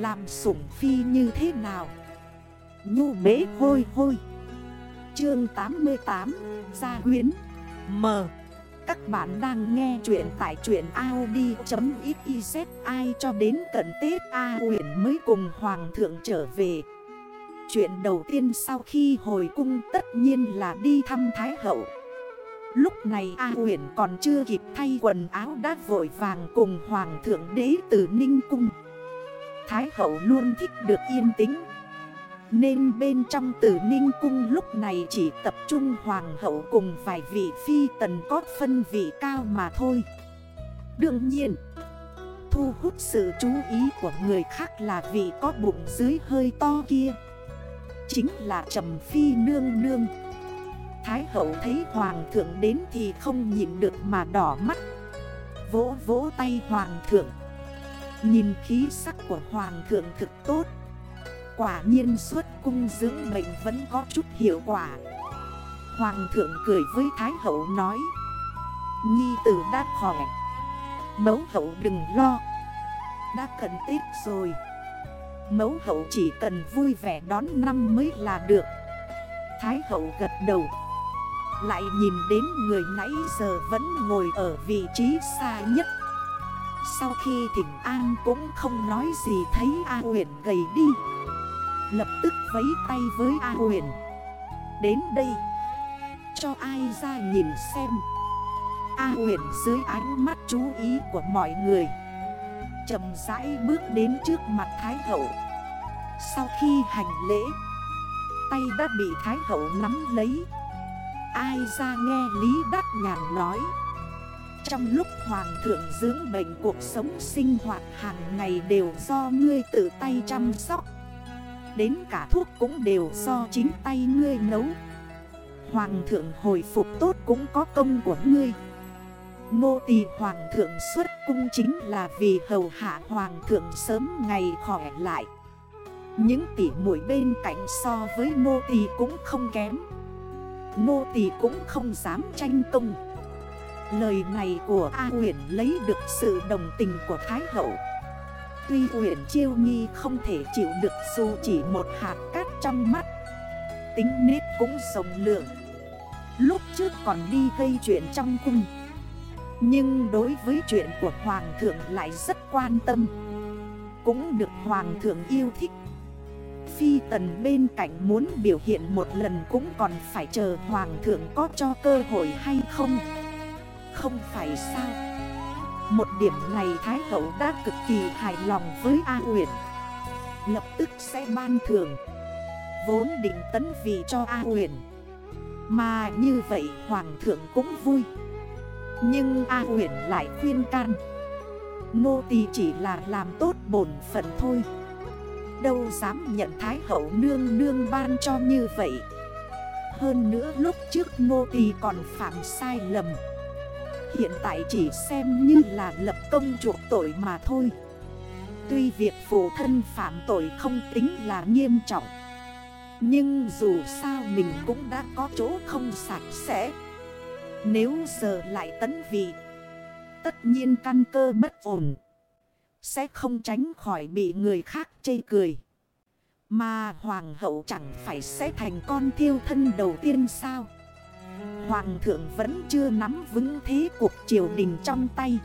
Làm sủng phi như thế nào? Nhu bế hôi hôi. Chương 88 Gia huyến. M. Các bạn đang nghe chuyện tại chuyện Audi.xyz Ai cho đến cận Tết, A huyện mới cùng Hoàng thượng trở về. Chuyện đầu tiên sau khi hồi cung tất nhiên là đi thăm Thái Hậu. Lúc này A huyện còn chưa kịp thay quần áo đã vội vàng cùng Hoàng thượng đế từ Ninh Cung. Thái hậu luôn thích được yên tĩnh. Nên bên trong tử ninh cung lúc này chỉ tập trung hoàng hậu cùng vài vị phi tần có phân vị cao mà thôi. Đương nhiên, Thu hút sự chú ý của người khác là vị có bụng dưới hơi to kia. Chính là Trầm Phi Nương Nương. Thái hậu thấy hoàng thượng đến thì không nhìn được mà đỏ mắt. Vỗ vỗ tay hoàng thượng. Nhìn khí sắc của hoàng thượng thực tốt. Quả nhiên suốt cung dưỡng bệnh vẫn có chút hiệu quả. Hoàng thượng cười với Thái hậu nói, Nhi tử đã khỏe. Mẫu hậu đừng lo. Đã cận Tết rồi. Mẫu hậu chỉ cần vui vẻ đón năm mới là được. Thái hậu gật đầu. Lại nhìn đến người nãy giờ vẫn ngồi ở vị trí xa nhất sau khi thỉnh an cũng không nói gì thấy A huyền gầy đi. Lập tức vấy tay với A huyền Đến đây, Cho ai ra nhìn xem. A huyền dưới ánh mắt chú ý của mọi người, chậm rãi bước đến trước mặt Thái Hậu. Sau khi hành lễ, Tay đã bị Thái Hậu nắm lấy. Ai ra nghe Lý Đắc Nhàn nói trong lúc hoàng thượng dưỡng bệnh cuộc sống sinh hoạt hàng ngày đều do ngươi tự tay chăm sóc. Đến cả thuốc cũng đều do chính tay ngươi nấu. Hoàng thượng hồi phục tốt cũng có công của ngươi. Nô tỳ hoàng thượng xuất cung chính là vì hầu hạ hoàng thượng sớm ngày khỏe lại. Những tỉ mũi bên cạnh so với nô tỳ cũng không kém. Nô tỳ cũng không dám tranh công. Lời này của A Uyển lấy được sự đồng tình của Thái Hậu. Tuy uyển Chiêu nhi không thể chịu được dù chỉ một hạt cát trong mắt, Tính nết cũng sống lượng. Lúc trước còn đi gây chuyện trong cung, Nhưng đối với chuyện của Hoàng thượng lại rất quan tâm. Cũng được Hoàng thượng yêu thích. Phi tần bên cạnh muốn biểu hiện một lần cũng còn phải chờ Hoàng thượng có cho cơ hội hay không không phải sao? Một điểm này Thái Hậu đã cực kỳ hài lòng với A uyển, Lập tức sẽ ban thưởng. Vốn định tấn vì cho A uyển, Mà như vậy Hoàng thượng cũng vui. Nhưng A uyển lại khuyên can. Nô tỳ chỉ là làm tốt bổn phận thôi. Đâu dám nhận Thái Hậu nương nương ban cho như vậy. Hơn nữa lúc trước nô tỳ còn phạm sai lầm. Hiện tại chỉ xem như là lập công chuộc tội mà thôi. Tuy việc phụ thân phạm tội không tính là nghiêm trọng, Nhưng dù sao mình cũng đã có chỗ không sạch sẽ. Nếu giờ lại tấn vị, Tất nhiên căn cơ bất ổn, Sẽ không tránh khỏi bị người khác chê cười. Mà hoàng hậu chẳng phải sẽ thành con thiêu thân đầu tiên sao? Hoàng thượng vẫn chưa nắm vững thế cuộc triều đình trong tay.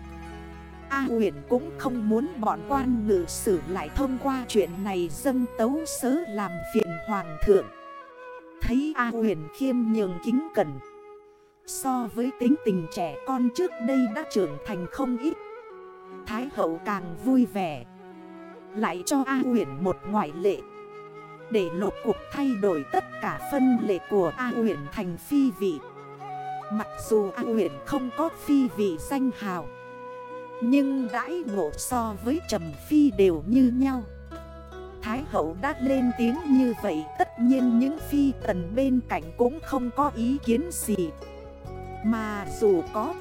A huyền cũng không muốn bọn quan ngự sử lại thông qua chuyện này dâng tấu sớ làm phiền hoàng thượng. Thấy A huyền khiêm nhường kính cẩn. So với tính tình trẻ con trước đây đã trưởng thành không ít. Thái hậu càng vui vẻ. Lại cho A huyền một ngoại lệ. Để lột cuộc thay đổi tất cả phân lệ của A huyền thành phi vị. Mặc dù A huyện không có phi vị danh hào, Nhưng đãi ngộ so với Trầm Phi đều như nhau. Thái hậu đã lên tiếng như vậy, Tất nhiên những phi tần bên cạnh cũng không có ý kiến gì. Mà dù có,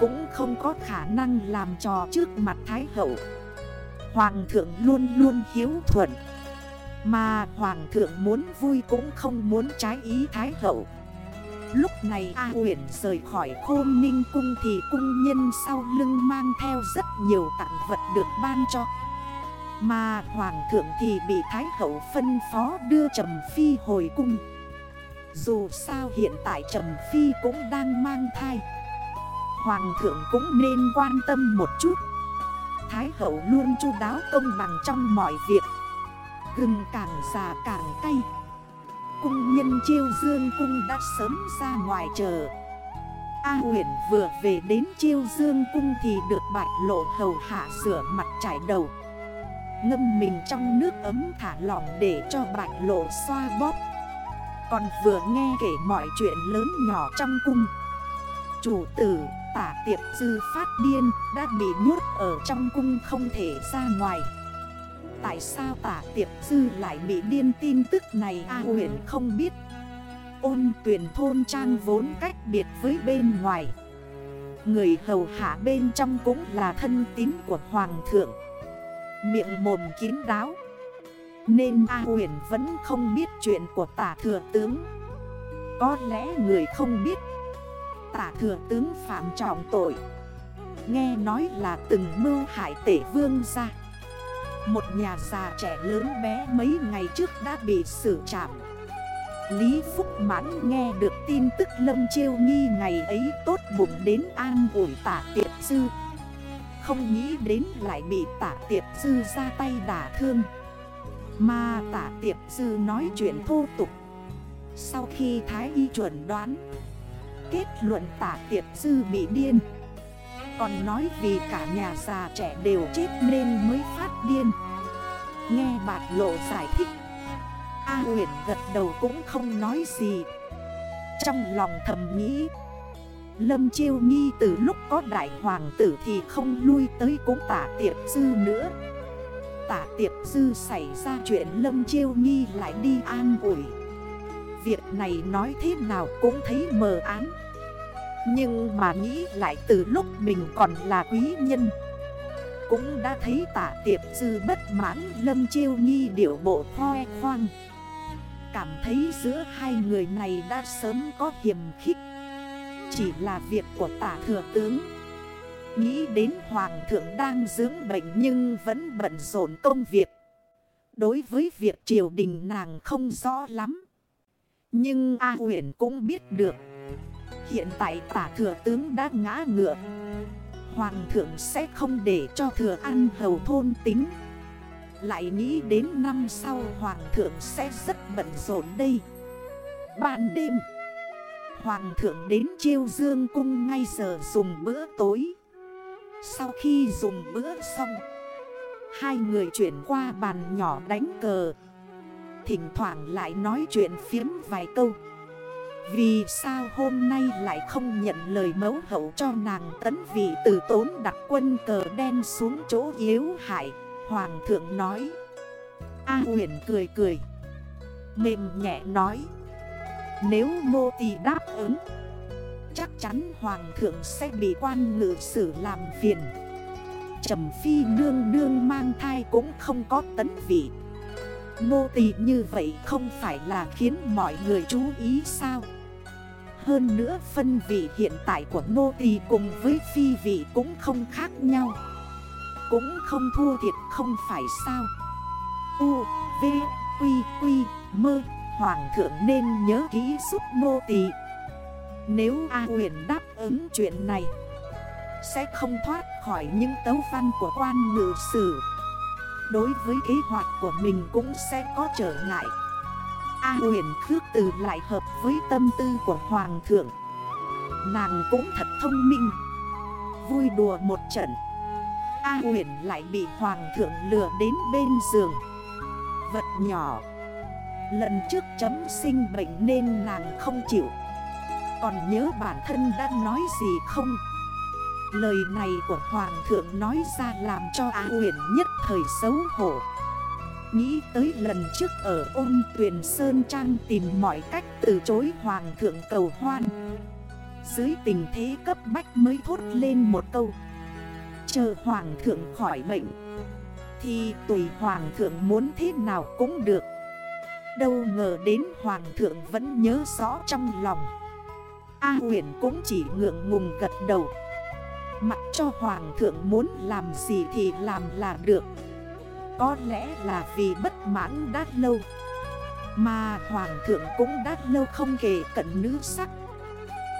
Cũng không có khả năng làm trò trước mặt Thái hậu. Hoàng thượng luôn luôn hiếu thuận, Mà Hoàng thượng muốn vui cũng không muốn trái ý Thái hậu. Lúc này A huyền rời khỏi khôn ninh cung thì cung nhân sau lưng mang theo rất nhiều tặng vật được ban cho. Mà hoàng thượng thì bị thái hậu phân phó đưa Trầm Phi hồi cung. Dù sao hiện tại Trầm Phi cũng đang mang thai. Hoàng thượng cũng nên quan tâm một chút. Thái hậu luôn chu đáo công bằng trong mọi việc. Gừng càng già càng cay. Cung nhân chiêu dương cung đã sớm ra ngoài chờ A huyền vừa về đến chiêu dương cung thì được bạch lộ hầu hạ sửa mặt trải đầu. Ngâm mình trong nước ấm thả lỏng để cho bạch lộ xoa bóp. Còn vừa nghe kể mọi chuyện lớn nhỏ trong cung, Chủ tử tả tiệp dư phát điên đã bị nhốt ở trong cung không thể ra ngoài. Tại sao tả tiệp dư lại bị điên tin tức này? A huyền không biết. Ôn tuyển thôn trang vốn cách biệt với bên ngoài. Người hầu hạ bên trong cũng là thân tín của hoàng thượng. Miệng mồm kín đáo. Nên A huyền vẫn không biết chuyện của tả thừa tướng. Có lẽ người không biết. Tả thừa tướng phạm trọng tội. Nghe nói là từng mưu hại tể vương ra một nhà già trẻ lớn bé mấy ngày trước đã bị xử trảm. Lý Phúc Mãn nghe được tin tức Lâm Chiêu Nghi ngày ấy tốt bụng đến an ủi tả tiệp dư. Không nghĩ đến lại bị tả tiệp dư ra tay đả thương. Mà tả tiệp dư nói chuyện thô tục. Sau khi Thái Y chuẩn đoán, Kết luận tả tiệp dư bị điên. Còn nói vì cả nhà già trẻ đều chết nên mới phát điên. Nghe bạc lộ giải thích. A huyền gật đầu cũng không nói gì. Trong lòng thầm nghĩ, Lâm chiêu nghi từ lúc có đại hoàng tử thì không lui tới cũng tả tiệp dư nữa. Tả tiệp dư xảy ra chuyện lâm chiêu nghi lại đi an ủi. Việc này nói thế nào cũng thấy mờ án Nhưng mà nghĩ lại từ lúc mình còn là quý nhân cũng đã thấy tả tiệp dư bất mãn lâm chiêu nghi điệu bộ khoe khoang. Cảm thấy giữa hai người này đã sớm có hiểm khích. Chỉ là việc của tả thừa tướng. Nghĩ đến hoàng thượng đang dưỡng bệnh nhưng vẫn bận rộn công việc. Đối với việc triều đình nàng không rõ lắm. Nhưng A huyền cũng biết được. Hiện tại tả thừa tướng đã ngã ngựa. Hoàng thượng sẽ không để cho thừa ăn hầu thôn tính. Lại nghĩ đến năm sau Hoàng thượng sẽ rất bận rộn đây. Ban đêm, Hoàng thượng đến chiêu dương cung ngay giờ dùng bữa tối. Sau khi dùng bữa xong, Hai người chuyển qua bàn nhỏ đánh cờ. Thỉnh thoảng lại nói chuyện phiếm vài câu. Vì sao hôm nay lại không nhận lời mấu hậu cho nàng tấn vị từ tốn đặt quân cờ đen xuống chỗ yếu hại? Hoàng thượng nói. A huyền cười cười. Mềm nhẹ nói. Nếu mô tì đáp ứng, Chắc chắn hoàng thượng sẽ bị quan ngự sử làm phiền. Trầm phi nương nương mang thai cũng không có tấn vị Nô tỳ như vậy không phải là khiến mọi người chú ý sao? Hơn nữa phân vị hiện tại của nô tỳ cùng với phi vị cũng không khác nhau. Cũng không thua thiệt không phải sao? U, V, Quy, Quy, Mơ Hoàng thượng nên nhớ kỹ giúp nô tỳ. Nếu A huyền đáp ứng chuyện này Sẽ không thoát khỏi những tấu văn của quan ngự sử. Đối với kế hoạch của mình cũng sẽ có trở ngại. A huyền khước từ lại hợp với tâm tư của Hoàng thượng. Nàng cũng thật thông minh. Vui đùa một trận. A huyền lại bị hoàng thượng lừa đến bên giường. Vật nhỏ. Lần trước chấm sinh bệnh nên nàng không chịu. Còn nhớ bản thân đã nói gì không? Lời này của hoàng thượng nói ra làm cho A huyền nhất thời xấu hổ. Nghĩ tới lần trước ở ôn tuyển Sơn Trang tìm mọi cách từ chối hoàng thượng cầu hoan. Dưới tình thế cấp bách mới thốt lên một câu. Chờ hoàng thượng khỏi bệnh, Thì tùy hoàng thượng muốn thế nào cũng được. Đâu ngờ đến hoàng thượng vẫn nhớ rõ trong lòng. A huyền cũng chỉ ngượng ngùng gật đầu. Mặc cho hoàng thượng muốn làm gì thì làm là được. Có lẽ là vì bất mãn đã lâu, Mà hoàng thượng cũng đã lâu không kể cận nữ sắc.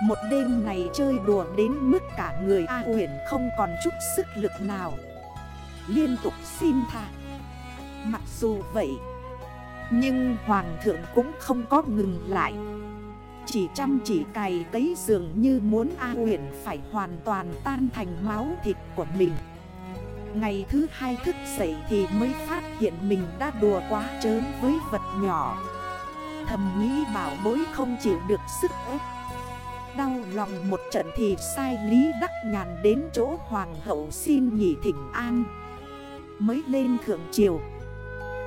Một đêm này chơi đùa đến mức cả người A huyển không còn chút sức lực nào. Liên tục xin tha. Mặc dù vậy, Nhưng hoàng thượng cũng không có ngừng lại. Chỉ chăm chỉ cày cấy dường như muốn A huyện phải hoàn toàn tan thành máu thịt của mình. Ngày thứ hai thức dậy thì mới phát hiện mình đã đùa quá trớn với vật nhỏ. Thầm nghĩ bảo bối không chịu được sức ép. Đau lòng một trận thì sai Lý Đắc Nhàn đến chỗ Hoàng hậu xin nghỉ thỉnh an. Mới lên thượng triều.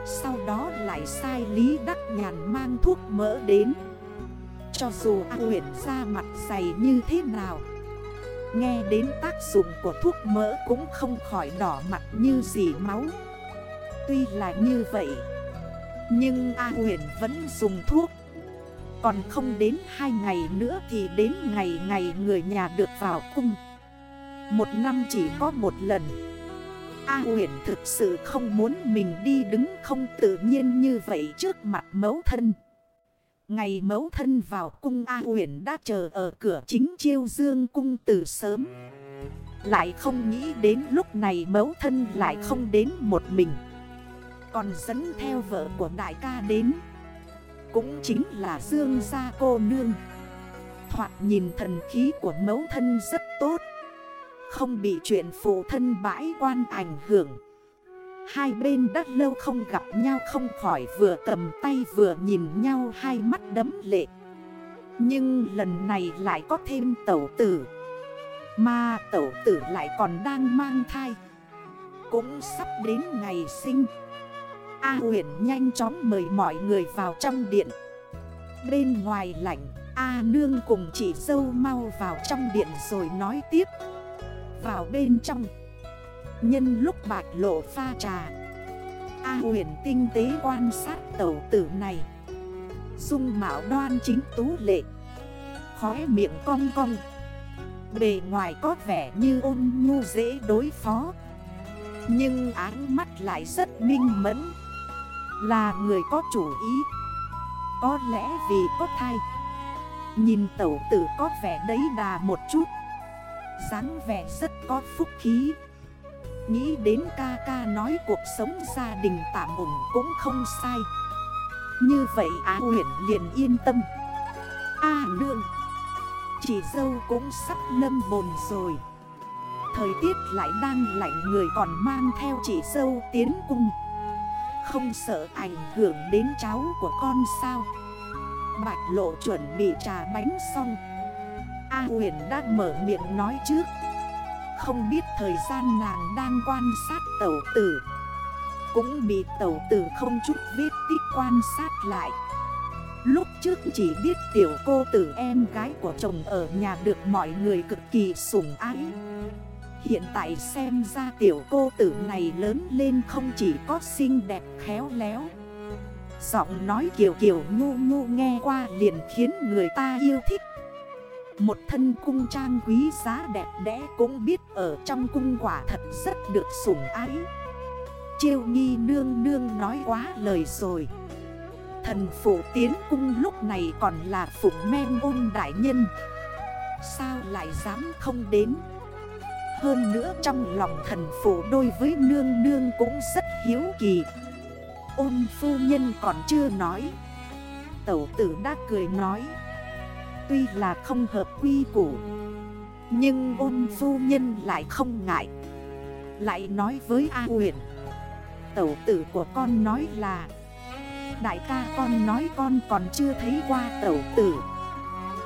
Sau đó lại sai Lý Đắc Nhàn mang thuốc mỡ đến. Cho dù A huyện ra mặt dày như thế nào. Nghe đến tác dụng của thuốc mỡ cũng không khỏi đỏ mặt như dì máu. Tuy là như vậy, Nhưng A huyền vẫn dùng thuốc. Còn không đến hai ngày nữa thì đến ngày ngày người nhà được vào cung. Một năm chỉ có một lần. A huyền thực sự không muốn mình đi đứng không tự nhiên như vậy trước mặt mẫu thân. Ngày mẫu thân vào cung A uyển đã chờ ở cửa chính chiêu dương cung từ sớm. Lại không nghĩ đến lúc này mẫu thân lại không đến một mình. Còn dẫn theo vợ của đại ca đến. Cũng chính là Dương Gia cô nương. Thoạt nhìn thần khí của mẫu thân rất tốt. Không bị chuyện phụ thân bãi quan ảnh hưởng. Hai bên đã lâu không gặp nhau không khỏi vừa cầm tay vừa nhìn nhau hai mắt đấm lệ. Nhưng lần này lại có thêm tẩu tử. Mà tẩu tử lại còn đang mang thai. Cũng sắp đến ngày sinh. A huyền nhanh chóng mời mọi người vào trong điện. Bên ngoài lạnh, A nương cùng chị dâu mau vào trong điện rồi nói tiếp. Vào bên trong. Nhân lúc bạch lộ pha trà. A huyền tinh tế quan sát tẩu tử này. Dung mạo đoan chính tú lệ. Khóe miệng cong cong. Bề ngoài có vẻ như ôn nhu dễ đối phó. Nhưng áng mắt lại rất minh mẫn. Là người có chủ ý. Có lẽ vì có thai. Nhìn tẩu tử có vẻ đấy đà một chút. dáng vẻ rất có phúc khí. Nghĩ đến ca ca nói cuộc sống gia đình tạm ổn cũng không sai. Như vậy Á Huyền liền yên tâm. A à, nương Chị dâu cũng sắp lâm bồn rồi. Thời tiết lại đang lạnh người còn mang theo chị dâu tiến cung. Không sợ ảnh hưởng đến cháu của con sao? Bạch lộ chuẩn bị trà bánh xong. A huyền đã mở miệng nói trước không biết thời gian nàng đang quan sát tẩu tử. Cũng bị tẩu tử không chút vết tích quan sát lại. Lúc trước chỉ biết tiểu cô tử em gái của chồng ở nhà được mọi người cực kỳ sủng ái. Hiện tại xem ra tiểu cô tử này lớn lên không chỉ có xinh đẹp khéo léo. Giọng nói kiểu kiểu ngu ngu nghe qua liền khiến người ta yêu thích một thân cung trang quý giá đẹp đẽ cũng biết ở trong cung quả thật rất được sủng ái. Chiêu nghi nương nương nói quá lời rồi. Thần phụ tiến cung lúc này còn là phụng men ôn đại nhân. Sao lại dám không đến? Hơn nữa trong lòng thần phụ đôi với nương nương cũng rất hiếu kỳ. Ôn phu nhân còn chưa nói. Tẩu tử đã cười nói. Tuy là không hợp quy củ, Nhưng ôn phu nhân lại không ngại. Lại nói với A huyền Tẩu tử của con nói là, Đại ca con nói con còn chưa thấy qua tẩu tử,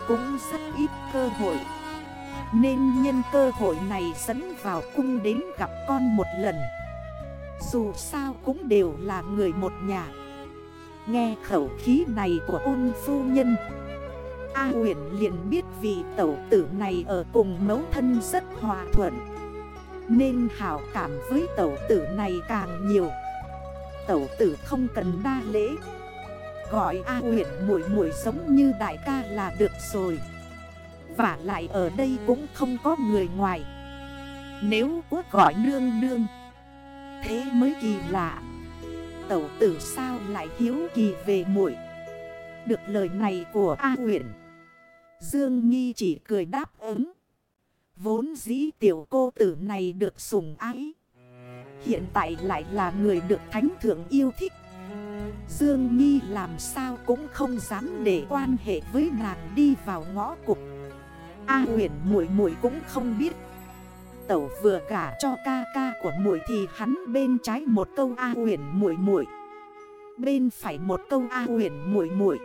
Cũng rất ít cơ hội. Nên nhân cơ hội này dẫn vào cung đến gặp con một lần. Dù sao cũng đều là người một nhà. Nghe khẩu khí này của ôn phu nhân A huyền liền biết vì tẩu tử này ở cùng mẫu thân rất hòa thuận. Nên hảo cảm với tẩu tử này càng nhiều. Tẩu tử không cần đa lễ. Gọi A huyền muội muội giống như đại ca là được rồi. Và lại ở đây cũng không có người ngoài. Nếu quốc gọi nương nương, Thế mới kỳ lạ. Tẩu tử sao lại hiếu kỳ về muội? Được lời này của A huyện Dương Nghi chỉ cười đáp ứng. Vốn dĩ tiểu cô tử này được sủng ái. Hiện tại lại là người được thánh thượng yêu thích. Dương Nghi làm sao cũng không dám để quan hệ với nàng đi vào ngõ cục A huyền muội muội cũng không biết. Tẩu vừa gả cho ca ca của muội thì hắn bên trái một câu A huyền muội muội. Bên phải một câu A huyền muội muội.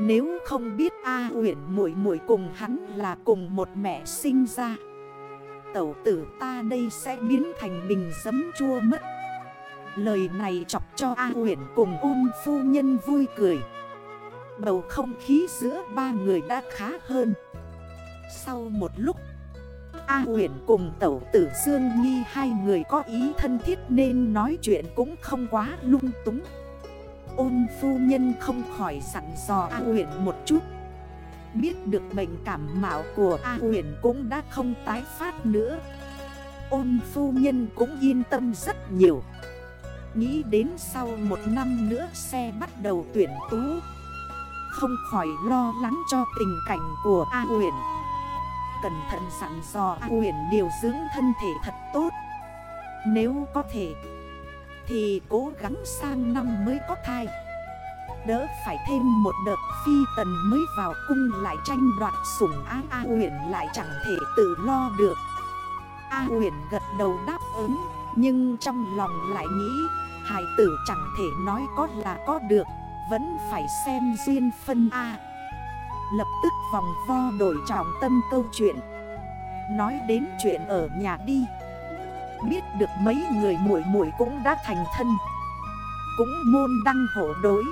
Nếu không biết A huyền muội muội cùng hắn là cùng một mẹ sinh ra, Tẩu tử ta đây sẽ biến thành bình giấm chua mất. Lời này chọc cho A Huyền cùng ôn phu nhân vui cười. Bầu không khí giữa ba người đã khá hơn. Sau một lúc, A Huyền cùng tẩu tử Dương Nghi hai người có ý thân thiết nên nói chuyện cũng không quá lung túng. Ôn phu nhân không khỏi sẵn dò A uyển một chút. Biết được bệnh cảm mạo của A uyển cũng đã không tái phát nữa. Ôn phu nhân cũng yên tâm rất nhiều. Nghĩ đến sau một năm nữa xe bắt đầu tuyển tú Không khỏi lo lắng cho tình cảnh của A uyển, Cẩn thận sẵn dò A uyển điều dưỡng thân thể thật tốt. Nếu có thể thì cố gắng sang năm mới có thai. Đỡ phải thêm một đợt phi tần mới vào cung lại tranh đoạt sủng á, A huyền lại chẳng thể tự lo được. A huyền gật đầu đáp ứng, Nhưng trong lòng lại nghĩ Hải tử chẳng thể nói có là có được, Vẫn phải xem duyên phân A. Lập tức vòng vo đổi trọng tâm câu chuyện. Nói đến chuyện ở nhà đi. Biết được mấy người muội muội cũng đã thành thân. Cũng môn đăng hộ đối.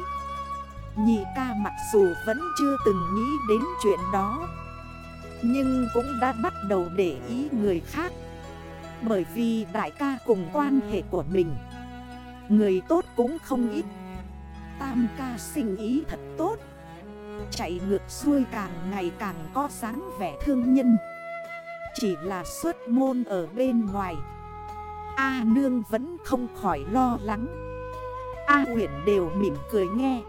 Nhị ca mặc dù vẫn chưa từng nghĩ đến chuyện đó. Nhưng cũng đã bắt đầu để ý người khác. Bởi vì đại ca cùng quan hệ của mình. Người tốt cũng không ít. Tam ca sinh ý thật tốt. Chạy ngược xuôi càng ngày càng có sáng vẻ thương nhân. Chỉ là xuất môn ở bên ngoài. A nương vẫn không khỏi lo lắng. A huyện đều mỉm cười nghe.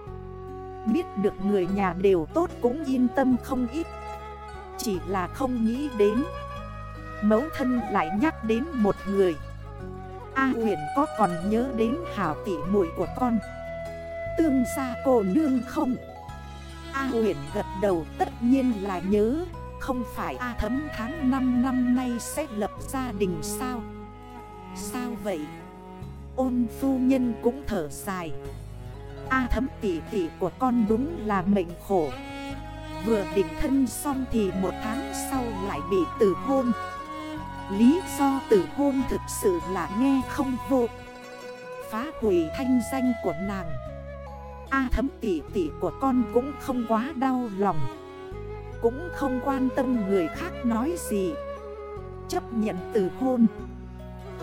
Biết được người nhà đều tốt cũng yên tâm không ít. Chỉ là không nghĩ đến. Mẫu thân lại nhắc đến một người. A huyền có còn nhớ đến hảo tỷ muội của con? Tương xa cô nương không? A huyền gật đầu tất nhiên là nhớ. Không phải A thấm tháng 5 năm nay sẽ lập gia đình sao? Sao vậy? Ôn phu nhân cũng thở dài. A thấm tỷ tỷ của con đúng là mệnh khổ. Vừa định thân xong thì một tháng sau lại bị tử hôn. Lý do tử hôn thực sự là nghe không vô. Phá hủy thanh danh của nàng. A thấm tỷ tỷ của con cũng không quá đau lòng. Cũng không quan tâm người khác nói gì. Chấp nhận từ hôn.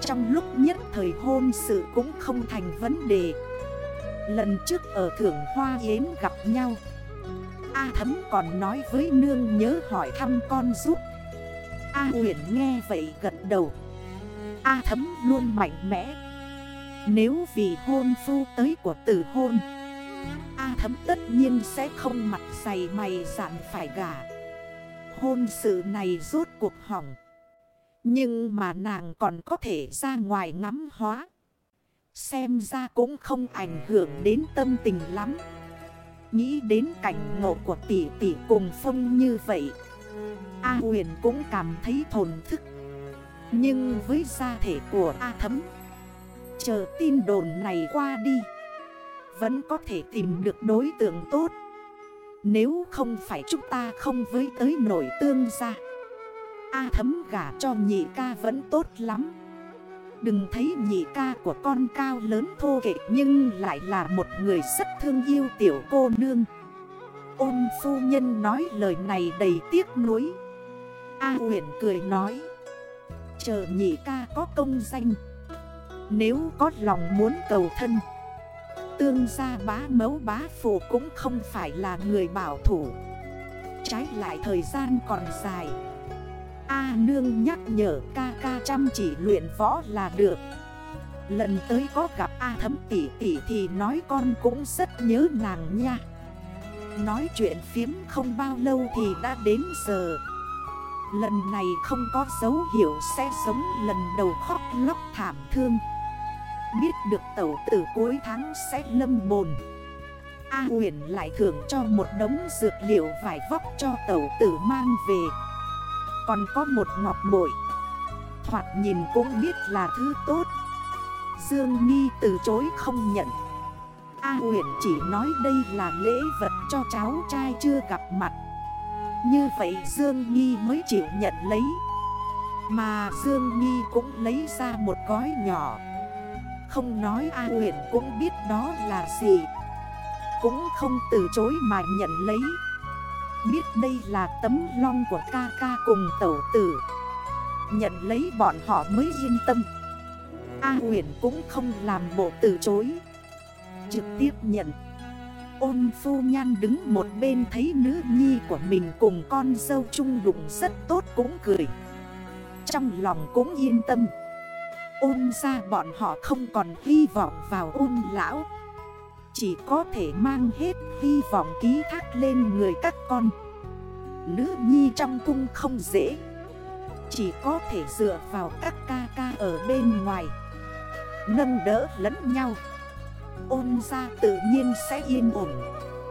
Trong lúc nhất thời hôn sự cũng không thành vấn đề. Lần trước ở Thưởng Hoa Yến gặp nhau. A thấm còn nói với nương nhớ hỏi thăm con giúp. A huyền nghe vậy gật đầu. A thấm luôn mạnh mẽ. Nếu vì hôn phu tới của tử hôn, A thấm tất nhiên sẽ không mặt dày mày dạn phải gả. Hôn sự này rốt cuộc hỏng. Nhưng mà nàng còn có thể ra ngoài ngắm hóa. Xem ra cũng không ảnh hưởng đến tâm tình lắm. Nghĩ đến cảnh ngộ của tỷ tỷ cùng phong như vậy, A huyền cũng cảm thấy thồn thức. Nhưng với gia thể của A thấm, Chờ tin đồn này qua đi, Vẫn có thể tìm được đối tượng tốt. Nếu không phải chúng ta không với tới nổi tương gia. A thấm gả cho nhị ca vẫn tốt lắm. Đừng thấy nhị ca của con cao lớn thô kệ Nhưng lại là một người rất thương yêu tiểu cô nương. Ôn phu nhân nói lời này đầy tiếc nuối. A huyền cười nói, Chờ nhị ca có công danh. Nếu có lòng muốn cầu thân, Tương gia bá mấu bá phụ cũng không phải là người bảo thủ. Trái lại thời gian còn dài. A nương nhắc nhở ca ca chăm chỉ luyện võ là được. Lần tới có gặp A thấm tỷ tỷ thì nói con cũng rất nhớ nàng nha. Nói chuyện phiếm không bao lâu thì đã đến giờ. Lần này không có dấu hiệu sẽ sống lần đầu khóc lóc thảm thương. Biết được tẩu tử cuối tháng sẽ lâm bồn. A huyền lại thưởng cho một đống dược liệu vải vóc cho tẩu tử mang về. Còn có một ngọc bội. Hoặc nhìn cũng biết là thứ tốt. Dương nhi từ chối không nhận. A huyền chỉ nói đây là lễ vật cho cháu trai chưa gặp mặt. Như vậy Dương nhi mới chịu nhận lấy. Mà Dương nhi cũng lấy ra một gói nhỏ. Không nói A huyền cũng biết đó là gì. Cũng không từ chối mà nhận lấy. Biết đây là tấm long của ca ca cùng tẩu tử. Nhận lấy bọn họ mới yên tâm. A huyền cũng không làm bộ từ chối. Trực tiếp nhận. Ôn phu nhan đứng một bên thấy nữ nhi của mình cùng con dâu chung đụng rất tốt cũng cười. Trong lòng cũng yên tâm. Ôn ra bọn họ không còn hy vọng vào ôn lão. Chỉ có thể mang hết hy vọng ký thác lên người các con. Nữ nhi trong cung không dễ. Chỉ có thể dựa vào các ca ca ở bên ngoài. Nâng đỡ lẫn nhau. Ôn ra tự nhiên sẽ yên ổn.